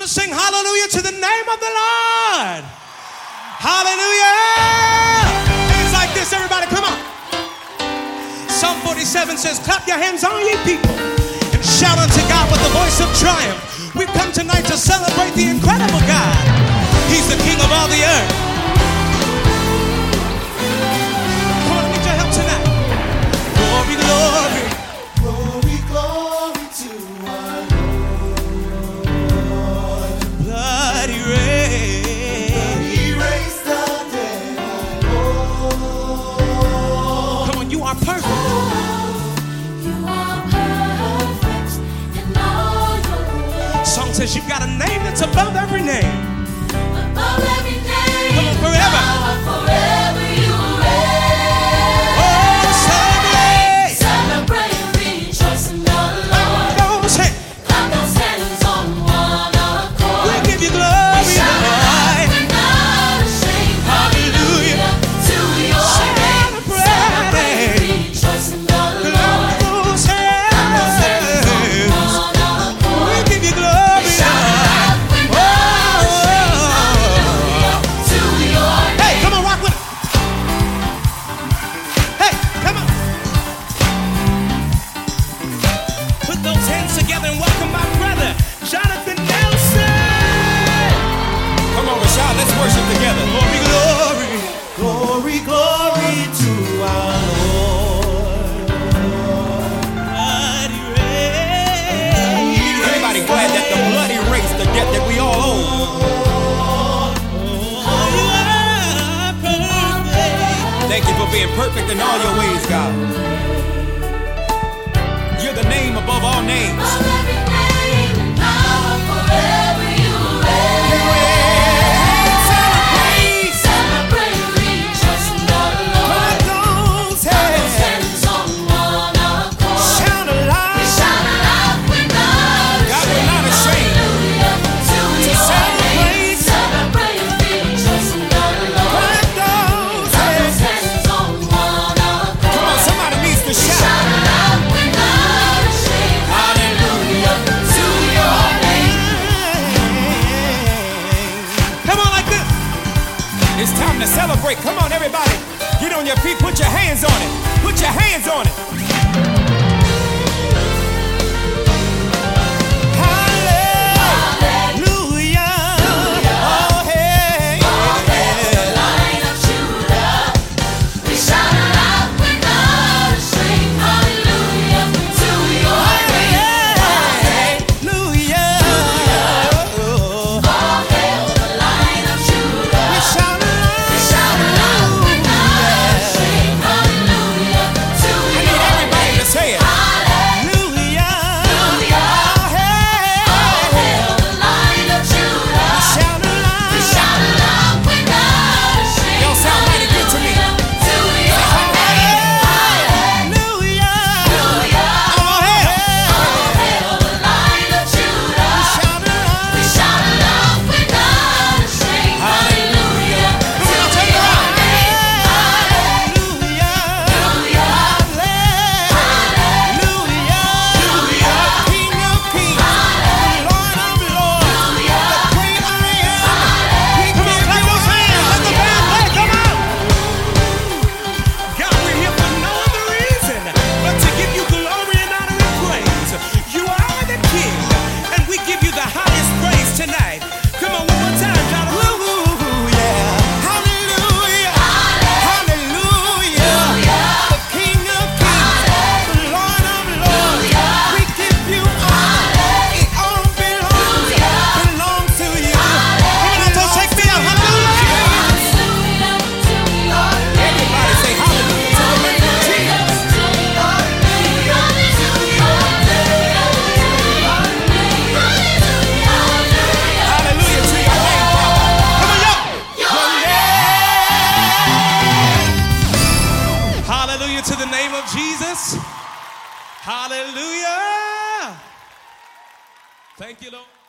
to sing hallelujah to the name of the Lord. Hallelujah. Things like this, everybody. Come on. Psalm 47 says, Clap your hands, all ye people, and shout unto God with the voice of triumph. We've come tonight to celebrate the incredible God. Song says you've got a name that's above every name. Above every being perfect in all your ways, God. You're the name above all names. It's time to celebrate. Come on, everybody. Get on your feet. Put your hands on it. Put your hands on it. Jesus. Hallelujah. Thank you, Lord.